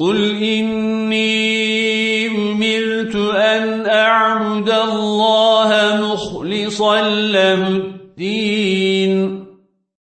قل إني أمرت أن أعبد الله مخلصا له الدين